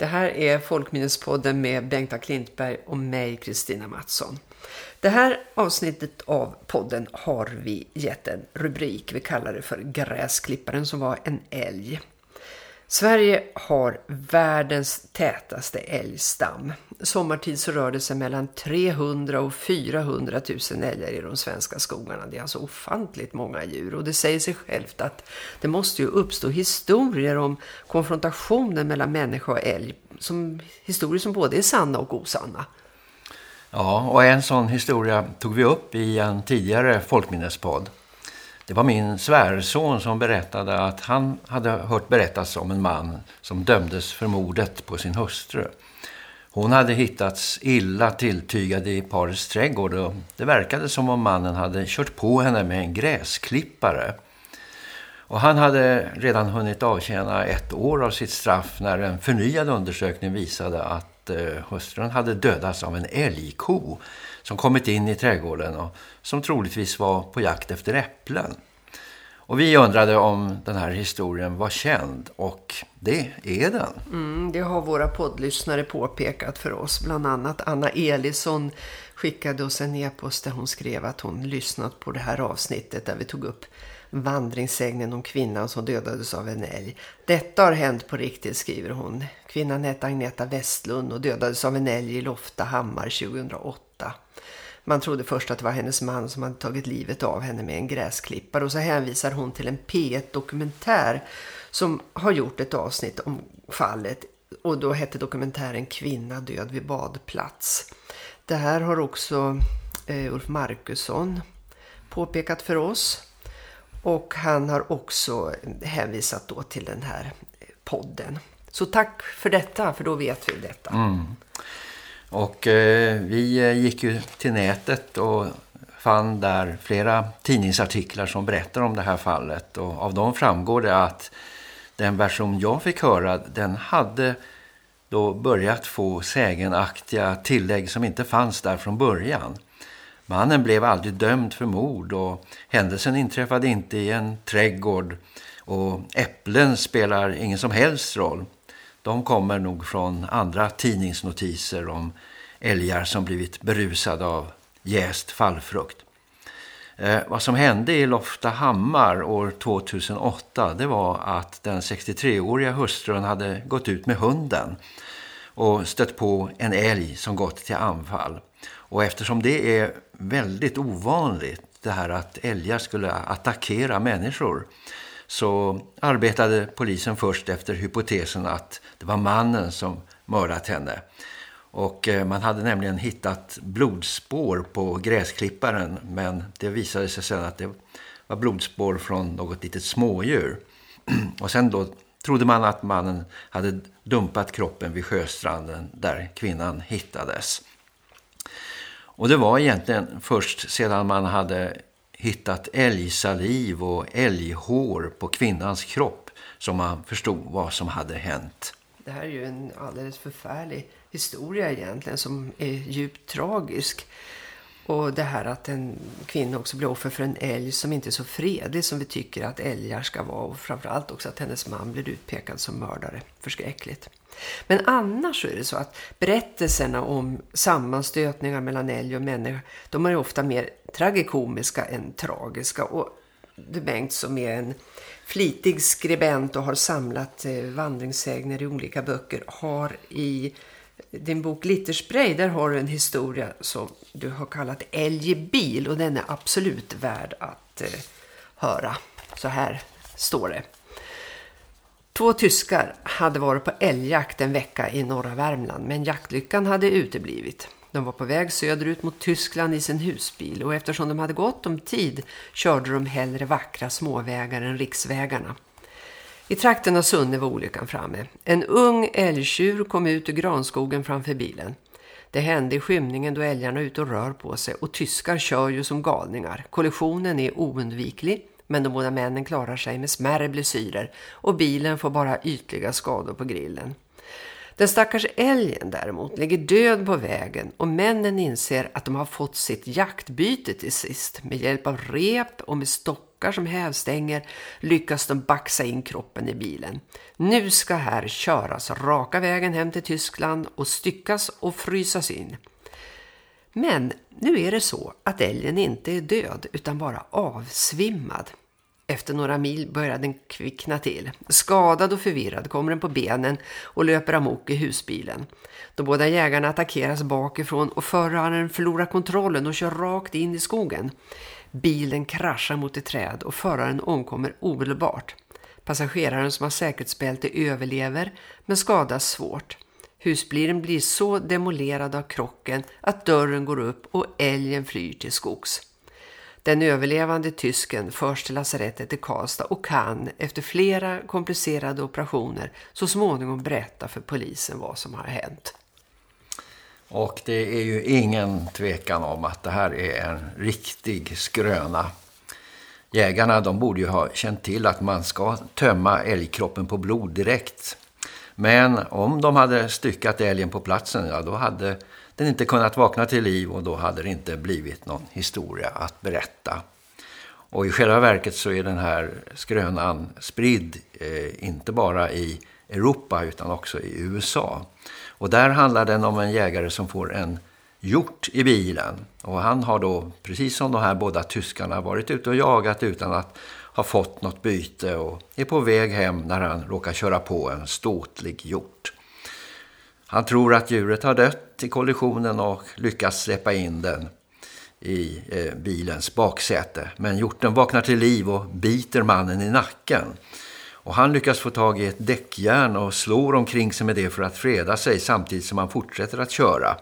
Det här är Folkminnespodden med Bengta Klintberg och mig, Kristina Mattsson. Det här avsnittet av podden har vi gett en rubrik. Vi kallar det för Gräsklipparen som var en älg. Sverige har världens tätaste älgstam. Sommartid så rör det sig mellan 300 och 400 000 älgar i de svenska skogarna. Det är alltså ofantligt många djur och det säger sig självt att det måste ju uppstå historier om konfrontationen mellan människa och älg. Som historier som både är sanna och osanna. Ja, och en sån historia tog vi upp i en tidigare folkminnespodd. Det var min svärson som berättade att han hade hört berättas om en man som dömdes för mordet på sin hustru. Hon hade hittats illa tilltygad i parets trädgård och det verkade som om mannen hade kört på henne med en gräsklippare. Och han hade redan hunnit avtjäna ett år av sitt straff när en förnyad undersökning visade att eh, hustrun hade dödats av en älgko som kommit in i trädgården och som troligtvis var på jakt efter äpplen. Och vi undrade om den här historien var känd och det är den. Mm, det har våra poddlyssnare påpekat för oss. Bland annat Anna Elisson skickade oss en e-post där hon skrev att hon lyssnat på det här avsnittet där vi tog upp vandringssägnen om kvinnan som dödades av en älg. Detta har hänt på riktigt, skriver hon. Kvinnan hette Agneta Westlund och dödades av en älg i Loftahammar 2008. Man trodde först att det var hennes man som hade tagit livet av henne med en gräsklippare och så hänvisar hon till en P1-dokumentär som har gjort ett avsnitt om fallet och då hette dokumentären Kvinna död vid badplats. Det här har också eh, Ulf Markusson påpekat för oss och han har också hänvisat då till den här podden. Så tack för detta, för då vet vi detta. Mm. Och eh, vi eh, gick ju till nätet och fann där flera tidningsartiklar som berättar om det här fallet. Och av dem framgår det att den version jag fick höra, den hade då börjat få sägenaktiga tillägg som inte fanns där från början. Mannen blev aldrig dömd för mord och händelsen inträffade inte i en trädgård och äpplen spelar ingen som helst roll de kommer nog från andra tidningsnotiser om älgar som blivit berusade av jäst fallfrukt. Eh, vad som hände i Loftahammar år 2008 det var att den 63-åriga hustrun hade gått ut med hunden och stött på en älg som gått till anfall. Och eftersom det är väldigt ovanligt det här att älgar skulle attackera människor så arbetade polisen först efter hypotesen att det var mannen som mördat henne. Och eh, man hade nämligen hittat blodspår på gräsklipparen men det visade sig sen att det var blodspår från något litet smådjur. Och sen då trodde man att mannen hade dumpat kroppen vid sjöstranden där kvinnan hittades. Och det var egentligen först sedan man hade hittat älgsaliv och älghår på kvinnans kropp som man förstod vad som hade hänt. Det här är ju en alldeles förfärlig historia egentligen som är djupt tragisk. Och det här att en kvinna också blir offer för en älg som inte är så fredlig som vi tycker att älgar ska vara. Och framförallt också att hennes man blir utpekad som mördare. Förskräckligt. Men annars så är det så att berättelserna om sammanstötningar mellan älg och människa, de är ofta mer tragikomiska än tragiska. Och det Bengt som är en flitig skribent och har samlat eh, vandringssägner i olika böcker har i din bok Litterspray, där har du en historia som du har kallat Älg i bil och den är absolut värd att eh, höra. Så här står det. Två tyskar hade varit på älgjakt en vecka i norra Värmland men jaktlyckan hade uteblivit. De var på väg söderut mot Tyskland i sin husbil och eftersom de hade gått om tid körde de hellre vackra småvägar än riksvägarna. I trakten av Sunne var olyckan framme. En ung älgtjur kom ut ur granskogen framför bilen. Det hände i skymningen då älgarna är ute och rör på sig och tyskar kör ju som galningar. Kollisionen är oundviklig men de båda männen klarar sig med smärre blessyrer och bilen får bara ytliga skador på grillen. Den stackars älgen däremot ligger död på vägen och männen inser att de har fått sitt jaktbyte till sist. Med hjälp av rep och med stockar som hävstänger lyckas de baxa in kroppen i bilen. Nu ska här köras raka vägen hem till Tyskland och styckas och frysas in. Men nu är det så att älgen inte är död utan bara avsvimmad. Efter några mil börjar den kvickna till. Skadad och förvirrad kommer den på benen och löper amok i husbilen. De båda jägarna attackeras bakifrån och föraren förlorar kontrollen och kör rakt in i skogen. Bilen kraschar mot ett träd och föraren omkommer omedelbart. Passageraren som har säkerhetsbälte överlever men skadas svårt. Husbilen blir så demolerad av krocken att dörren går upp och älgen flyr till skogs. Den överlevande tysken förs till lasarettet i Karlstad och kan efter flera komplicerade operationer så småningom berätta för polisen vad som har hänt. Och det är ju ingen tvekan om att det här är en riktig skröna. Jägarna de borde ju ha känt till att man ska tömma älgkroppen på blod direkt. Men om de hade styckat älgen på platsen, ja då hade den inte kunnat vakna till liv och då hade det inte blivit någon historia att berätta. Och i själva verket så är den här skrönan spridd eh, inte bara i Europa utan också i USA. Och där handlar den om en jägare som får en hjort i bilen. Och han har då, precis som de här båda tyskarna, varit ute och jagat utan att ha fått något byte och är på väg hem när han råkar köra på en ståtlig hjort. Han tror att djuret har dött i kollisionen och lyckas släppa in den i eh, bilens baksäte. Men hjorten vaknar till liv och biter mannen i nacken. Och han lyckas få tag i ett däckjärn och slår omkring sig med det för att freda sig samtidigt som han fortsätter att köra.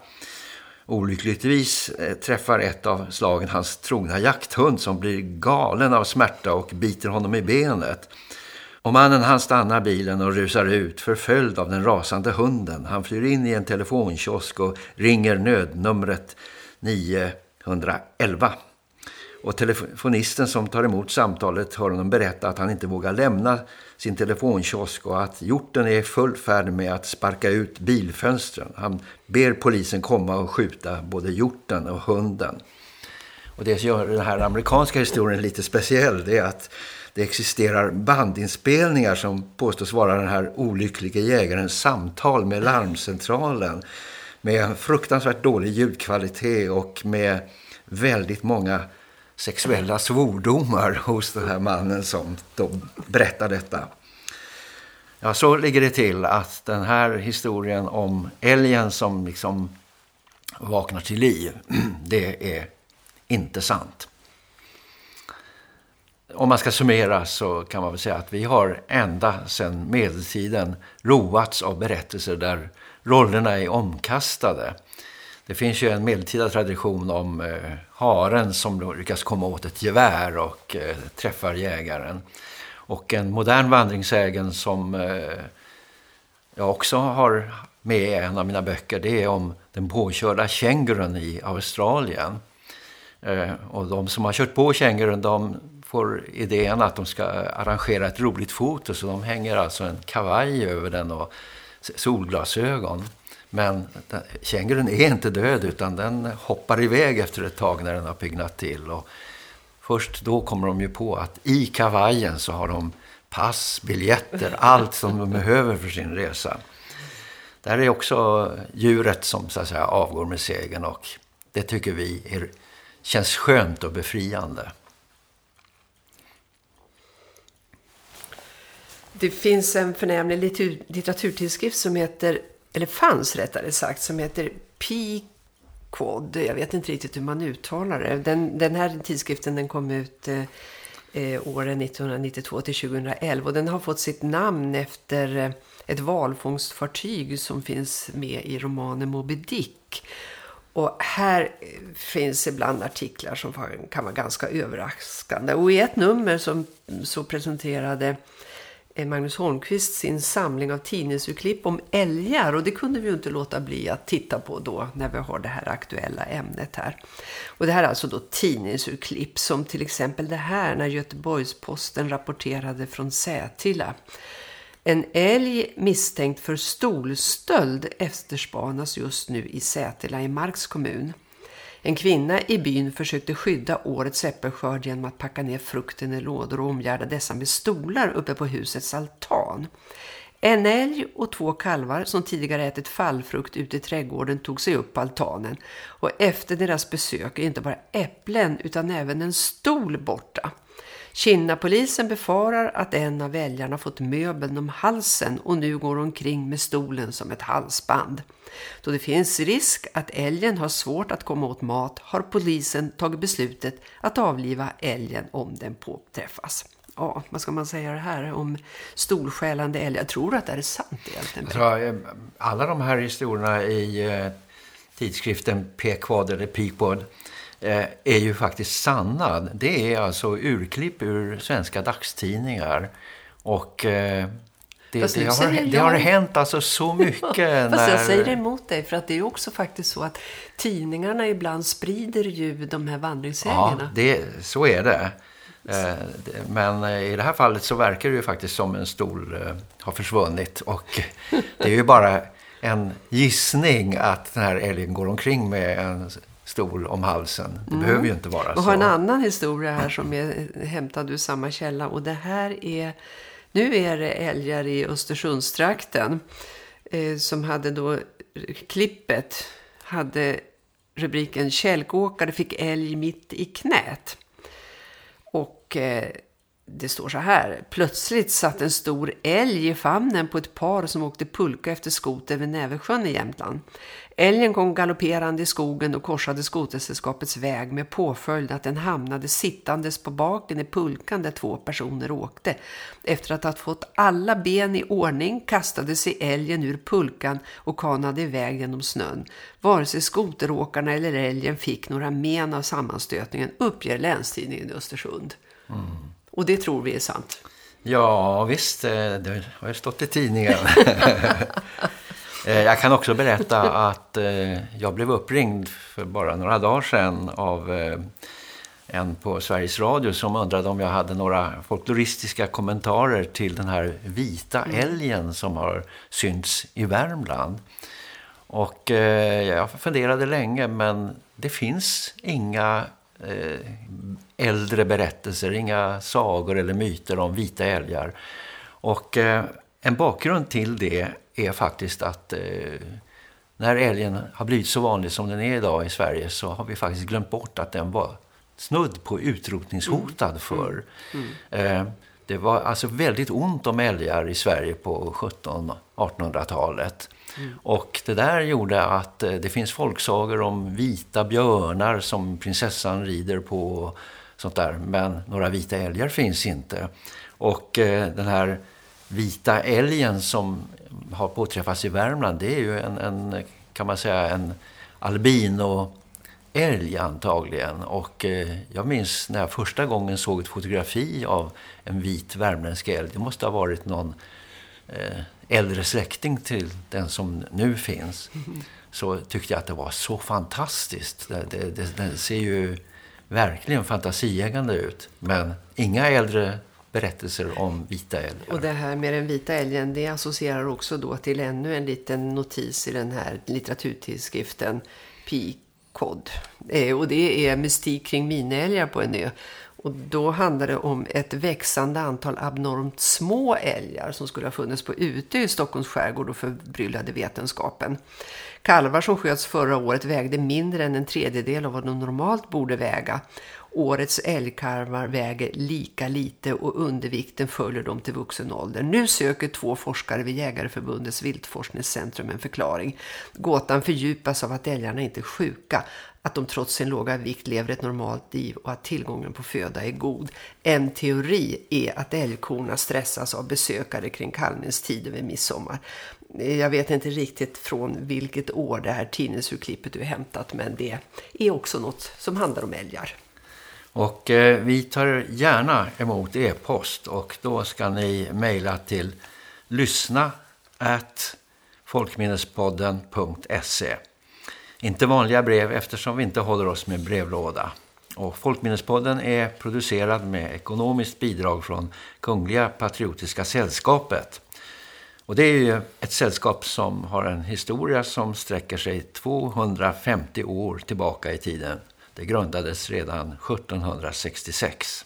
Olyckligtvis eh, träffar ett av slagen hans trogna jakthund som blir galen av smärta och biter honom i benet. Och mannen han stannar bilen och rusar ut förföljd av den rasande hunden. Han flyr in i en telefonkiosk och ringer nödnumret 911. Och telefonisten som tar emot samtalet hör honom berätta att han inte vågar lämna sin telefonkiosk och att hjorten är full färd med att sparka ut bilfönstren. Han ber polisen komma och skjuta både hjorten och hunden. Och det som gör den här amerikanska historien lite speciell det är att det existerar bandinspelningar som påstås vara den här olyckliga jägarens samtal med larmcentralen med fruktansvärt dålig ljudkvalitet och med väldigt många sexuella svordomar hos den här mannen som då berättar detta. Ja, så ligger det till att den här historien om älgen som liksom vaknar till liv, det är inte sant. Om man ska summera så kan man väl säga att vi har ända sedan medeltiden roats av berättelser där rollerna är omkastade. Det finns ju en medeltida tradition om eh, haren som lyckas komma åt ett gevär och eh, träffar jägaren. Och en modern vandringsägen som eh, jag också har med i en av mina böcker det är om den påkörda kängurun i Australien. Eh, och de som har kört på kängurun de får idén att de ska arrangera ett roligt foto så de hänger alltså en kavaj över den och solglasögon. Men kängurun är inte död utan den hoppar iväg efter ett tag när den har pyggnat till. Och först då kommer de ju på att i kavajen så har de pass, biljetter, allt som de behöver för sin resa. Det här är också djuret som så att säga avgår med segern och det tycker vi är, känns skönt och befriande. Det finns en förnämlig litteraturtidskrift som heter, eller fanns rättare sagt, som heter P-Quad. Jag vet inte riktigt hur man uttalar det. Den, den här tidskriften den kom ut eh, eh åren 1992 till 2011 och den har fått sitt namn efter eh, ett valfångstfartyg som finns med i romanen Moby Dick. Och här eh, finns ibland artiklar som kan vara ganska överraskande. Och i ett nummer som så presenterade Eh, Magnus Holmqvist sin samling av tidningsurklipp om älgar och det kunde vi ju inte låta bli att titta på då när vi har det här aktuella ämnet här. Och det här är alltså då tidningsurklipp som till exempel det här när Göteborgsposten rapporterade från Sätila. En älg misstänkt för stolstöld efterspanas just nu i Sätila i Marks kommun. En kvinna i byn försökte skydda årets äppelskörd genom att packa ner frukten i lådor och omgärda dessa med stolar uppe på husets altan. En älg och två kalvar som tidigare ätit fallfrukt ute i trädgården tog sig upp på altanen och efter deras besök är inte bara äpplen utan även en stol borta. Kinnapolisen befarar att en av väljarna fått möbeln om halsen och nu går omkring med stolen som ett halsband. Då det finns risk att älgen har svårt att komma åt mat har polisen tagit beslutet att avliva älgen om den påträffas. Ja, vad ska man säga det här om stolskälande älg? Jag tror att det är sant egentligen. Alltså, alla de här historierna i eh, tidskriften P-quad eller Pequod är ju faktiskt sanna. Det är alltså urklipp ur svenska dagstidningar och eh, det, det, har, det har hänt alltså så mycket. Fast när... jag säger emot dig för att det är också faktiskt så att tidningarna ibland sprider ju de här vandringssägnerna. Ja, det, så är det. Eh, men i det här fallet så verkar det ju faktiskt som en stol eh, har försvunnit och det är ju bara en gissning att den här älgen går omkring med en stol om halsen. Det mm. behöver ju inte vara så. Och har en annan historia här som är hämtad ur samma källa och det här är nu är det älgar i Östersundstrakten eh, som hade då klippet hade rubriken Kälkåkare fick älg mitt i knät. Och eh, det står så här. Plötsligt satt en stor älg i famnen på ett par som åkte pulka efter skoter vid Näversjön i Jämtland. Älgen kom galopperande i skogen och korsade skotersällskapets väg med påföljd att den hamnade sittandes på baken i pulkan där två personer åkte. Efter att ha fått alla ben i ordning kastade sig älgen ur pulkan och kanade iväg genom snön. Vare sig skoteråkarna eller älgen fick några men av sammanstötningen uppger länstidningen i Östersund. Mm. Och det tror vi är sant. Ja, visst. Eh, det har ju stått i tidningen. Eh, jag kan också berätta att eh, jag blev uppringd för bara några dagar sedan av en på Sveriges Radio som undrade om jag hade några folkloristiska kommentarer till den här vita mm. älgen som har synts i Värmland. Och jag funderade länge men det finns inga äldre berättelser, inga sagor eller myter om vita älgar. Och eh, en bakgrund till det är faktiskt att eh, när älgen har blivit så vanlig som den är idag i Sverige så har vi faktiskt glömt bort att den var snudd på utrotningshotad mm. för. Mm. Mm. Eh, det var alltså väldigt ont om älgar i Sverige på 1700-1800-talet. Mm. Och det där gjorde att eh, det finns folksagor om vita björnar som prinsessan rider på sånt där. Men några vita älgar finns inte. Och eh, den här vita älgen som har påträffats i Värmland det är ju en, en kan man säga en albino älg antagligen. Och eh, jag minns när jag första gången såg ett fotografi av en vit värmländsk älg. Det måste ha varit någon eh, äldre släkting till den som nu finns. Så tyckte jag att det var så fantastiskt. Det, det, det, det ser ju verkligen fantasieggande ut. Men inga äldre berättelser om vita älgar. Och det här med den vita älgen det associerar också då till ännu en liten notis i den här litteraturtidskriften Picod. Eh, och det är mystik kring minälgar på en ö. Och då handlar det om ett växande antal abnormt små älgar som skulle ha funnits på ute i Stockholms skärgård och förbryllade vetenskapen. Kalvar som sköts förra året vägde mindre än en tredjedel av vad de normalt borde väga. Årets älgkarvar väger lika lite och undervikten följer dem till vuxen ålder. Nu söker två forskare vid Jägareförbundets viltforskningscentrum en förklaring. Gåtan fördjupas av att älgarna inte är sjuka, att de trots sin låga vikt lever ett normalt liv och att tillgången på föda är god. En teori är att älgkorna stressas av besökare kring kalvningstiden vid midsommar. Jag vet inte riktigt från vilket år det här tidningsurklippet är hämtat men det är också något som handlar om älgar. Och eh, vi tar gärna emot e-post och då ska ni mejla till lyssna at folkminnespodden.se Inte vanliga brev eftersom vi inte håller oss med brevlåda. Och Folkminnespodden är producerad med ekonomiskt bidrag från Kungliga Patriotiska Sällskapet- Och det är ju ett sällskap som har en historia som sträcker sig 250 år tillbaka i tiden. Det grundades redan 1766.